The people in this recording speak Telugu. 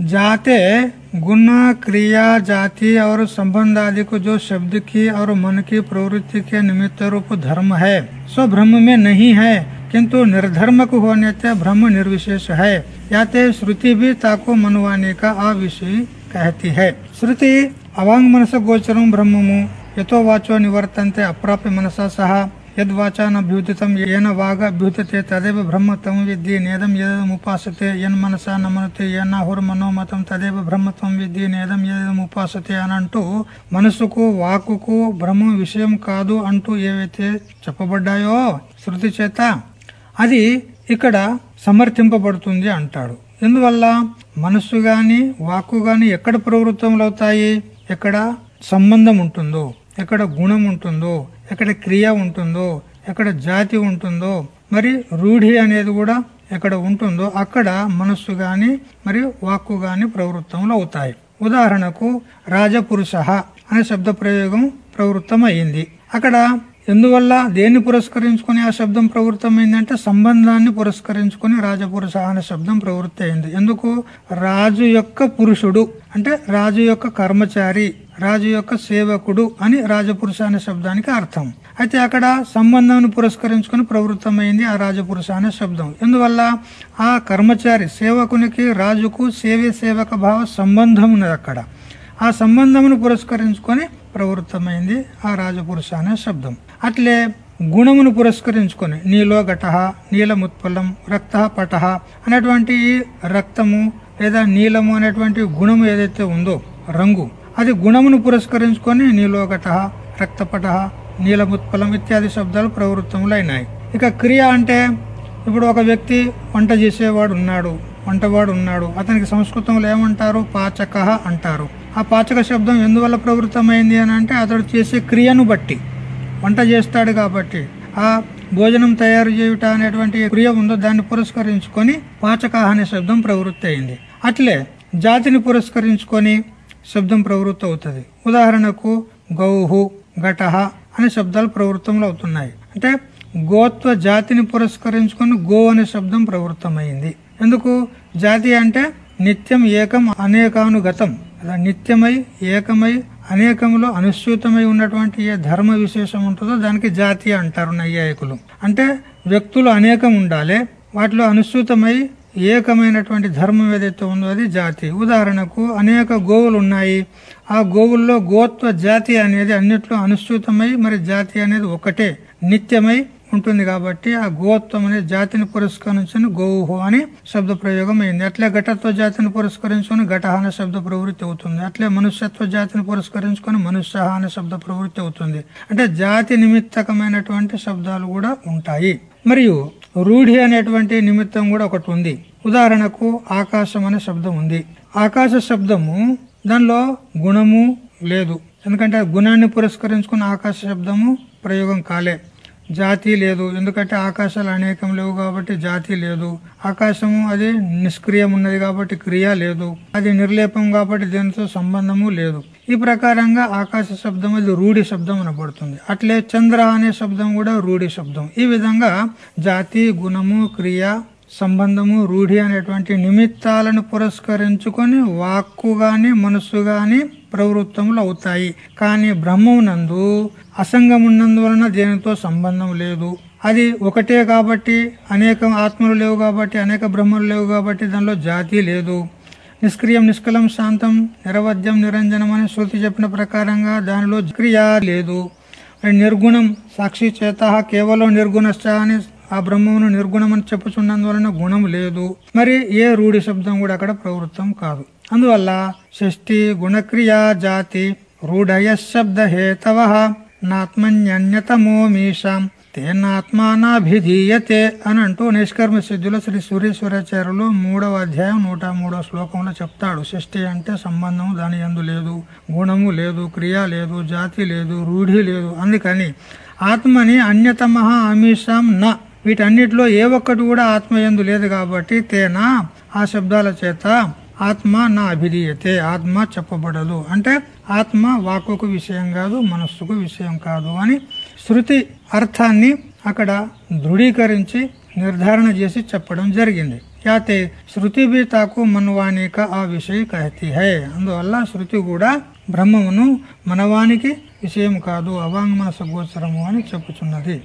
जाते गुण क्रिया, जाति और संबंध आदि को जो शब्द की और मन की प्रवृत्ति के निमित्त रूप धर्म है, सो ब्रह्म में नहीं है, किंतु निर्धर्मक होने से ब्रह्म निर्विशेष है। याते श्रुति भी ताको मनवाने का अविषय कहती है। श्रुति, अवांग मनस गोचरम ब्रह्ममु, यतो वाचो निवर्तन्ते अप्राप्य मनसा सह। యద్వాచానభ్యూతితం ఏన వాగభ్యూతతే తదేవ బ్రహ్మ తం విద్ది నేదం ఏదముపాసతే ఎన్ మనసా నమనుతే ఏనాహుర్ మనోమతం తదేవ బ్రహ్మత్వం విద్ది నేదం ఏదముపాసతే అని అంటూ మనసుకు వాకుకు బ్రహ్మ విషయం కాదు అంటూ ఏవైతే చెప్పబడ్డాయో శృతి చేత అది ఇక్కడ సమర్థింపబడుతుంది అంటాడు. ఎందువల్ల? మనస్సు గాని వాక్కు గాని ఎక్కడ ప్రవృత్తములవుతాయి? అవుతాయి ఎక్కడ సంబంధం ఉంటుందో ఎక్కడ గుణం ఉంటుందో ఎక్కడ క్రియ ఉంటుందో ఎక్కడ జాతి ఉంటుందో మరి రూఢి అనేది కూడా ఎక్కడ ఉంటుందో అక్కడ మనస్సు గాని మరి వాక్కు గాని ప్రవృత్తములు అవుతాయి. ఉదాహరణకు రాజపురుష అనే శబ్ద ప్రయోగం ప్రవృత్తం అయింది అక్కడ ఎందువల్ల దేన్ని పురస్కరించుకుని ఆ శబ్దం ప్రవృత్తమైందంటే సంబంధాన్ని పురస్కరించుకుని రాజపురుష అనే శబ్దం ప్రవృత్తి అయింది ఎందుకు? రాజు యొక్క పురుషుడు అంటే రాజు యొక్క కర్మచారి. రాజు యొక్క సేవకుడు అని రాజపురుష అనే శబ్దానికి అర్థం. అయితే అక్కడ సంబంధాన్ని పురస్కరించుకుని ప్రవృత్తమైంది ఆ రాజపురుష అనే శబ్దం. ఎందువల్ల? ఆ కర్మచారి సేవకునికి రాజుకు సేవే సేవక భావ సంబంధం ఉన్నది అక్కడ. ఆ సంబంధమును పురస్కరించుకొని ప్రవృత్తమైంది ఆ రాజపురుష అనే శబ్దం. అట్లే గుణమును పురస్కరించుకొని నీలో ఘట నీలముత్పలం రక్త పట అనేటువంటి రక్తము లేదా నీలము అనేటువంటి గుణము ఏదైతే ఉందో రంగు అది గుణమును పురస్కరించుకొని నీలోకట రక్తపట నీలముత్పలం ఇత్యాది శబ్దాలు ప్రవృత్తములైనాయి. ఇక క్రియ అంటే ఇప్పుడు ఒక వ్యక్తి వంట చేసేవాడు ఉన్నాడు వంటవాడు ఉన్నాడు అతనికి సంస్కృతంలో ఏమంటారు? పాచక అంటారు. ఆ పాచక శబ్దం ఎందువల్ల ప్రవృత్తమైంది అని అంటే అతడు చేసే క్రియను బట్టి. వంట చేస్తాడు కాబట్టి. ఆ భోజనం తయారు చేయుట అనేటువంటి క్రియ ఉందో దాన్ని పురస్కరించుకొని పాచక అనే శబ్దం ప్రవృత్తి అయింది అట్లే జాతిని పురస్కరించుకొని శబ్దం ప్రవృత్తి అవుతుంది ఉదాహరణకు గౌహు ఘటహ అనే శబ్దాలు ప్రవృత్తంలో అవుతున్నాయి అంటే గోత్వ జాతిని పురస్కరించుకొని గో అనే శబ్దం ప్రవృత్తమైంది. ఎందుకు? జాతి అంటే నిత్యం ఏకం అనేకానుగతం. అలా నిత్యమై ఏకమై అనేకములో అనుసూతమై ఉన్నటువంటి ఏ ధర్మ విశేషం ఉంటుందో దానికి జాతి అంటారు నైయాయకులు. అంటే వ్యక్తులు అనేకం ఉండాలి వాటిలో అనుసూతమై ఏకమైనటువంటి ధర్మం ఏదైతే ఉందో అది జాతి. ఉదాహరణకు అనేక గోవులు ఉన్నాయి. ఆ గోవుల్లో గోత్వ జాతి అనేది అన్నిట్లో అనుసూతమై మరి జాతి అనేది ఒకటే నిత్యమై ఉంటుంది కాబట్టి ఆ గోత్వం అనే జాతిని పురస్కరించుకుని గోవుహు అని శబ్ద ప్రయోగం అయింది. అట్లే ఘటత్వ జాతిని పురస్కరించుకుని ఘట అనే శబ్ద ప్రవృత్తి అవుతుంది. అట్లే మనుష్యత్వ జాతిని పురస్కరించుకుని మనుష్య అనే శబ్ద ప్రవృత్తి అవుతుంది. అంటే జాతి నిమిత్తకమైనటువంటి శబ్దాలు కూడా ఉంటాయి. మరియు రూఢి అనేటువంటి నిమిత్తం కూడా ఒకటి ఉంది. ఉదాహరణకు ఆకాశం అనే శబ్దం ఉంది. ఆకాశ శబ్దము దానిలో గుణము లేదు. ఎందుకంటే గుణాన్ని పురస్కరించుకున్న ఆకాశ శబ్దము ప్రయోగం కాలే. జాతి లేదు. ఎందుకంటే ఆకాశాలు అనేకం లేవు కాబట్టి జాతి లేదు. ఆకాశము అది నిష్క్రియం ఉన్నది కాబట్టి క్రియ లేదు. అది నిర్లేపం కాబట్టి దీనితో సంబంధము లేదు. ఈ ప్రకారంగా ఆకాశ శబ్దం అది రూఢి శబ్దం అనబడుతుంది. అట్లే చంద్ర అనే శబ్దం కూడా రూఢి శబ్దం. ఈ విధంగా జాతి గుణము క్రియ సంబంధము రూఢి అనేటువంటి నిమిత్తాలను పురస్కరించుకొని వాక్కు గాని మనస్సు గాని ప్రవృత్తములు అవుతాయి. కానీ బ్రహ్మమునందు అసంగమున్నందువలన దేనితో సంబంధం లేదు. అది ఒకటే కాబట్టి అనేక ఆత్మలు లేవు కాబట్టి అనేక బ్రహ్మలు లేవు కాబట్టి దానిలో జాతి లేదు. నిష్క్రియం నిష్కలం శాంతం నిరవధ్యం నిరంజనం అని శృతి చెప్పిన ప్రకారంగా దానిలో క్రియ లేదు. నిర్గుణం సాక్షి చేత కేవలం నిర్గుణశ్చ అని ఆ బ్రహ్మమును నిర్గుణం అని చెప్పుచున్నందువలన గుణం లేదు. మరి ఏ రూఢి శబ్దం కూడా అక్కడ ప్రవృత్తం కాదు. అందువల్ల షష్ఠి గుణక్రియా జాతి రూఢయ శబ్ద హేతవ నాత్మన్యన్యతమో మీషాం. తేనాత్మానాభిధీయతే అని అంటూ నిష్కర్మ సిద్ధులు శ్రీ సూర్యేశ్వరాచార్యులు మూడవ అధ్యాయం నూట మూడవ శ్లోకంలో చెప్తాడు. షష్ఠి అంటే సంబంధం దాని ఎందు లేదు గుణము లేదు క్రియ లేదు జాతి లేదు రూఢి లేదు. అందుకని ఆత్మని అన్యతమ అమీషాం న. వీటన్నిటిలో ఏ ఒక్కటి కూడా ఆత్మ ఎందు లేదు కాబట్టి తేనా ఆ శబ్దాల చేత ఆత్మ నా అభిధీయతే ఆత్మ చెప్పబడదు. అంటే ఆత్మ వాక్కుకు విషయం కాదు మనస్సుకు విషయం కాదు అని శృతి అర్థాన్ని అక్కడ దృఢీకరించి నిర్ధారణ చేసి చెప్పడం జరిగింది. యాతే శృతి బి తాకు మనవాణిక ఆ విషయ కహతి హై. అందువల్ల శృతి కూడా బ్రహ్మమును మనవానికి విషయం కాదు అవాంగ్మనస సగోచరము అని చెప్పుచున్నది.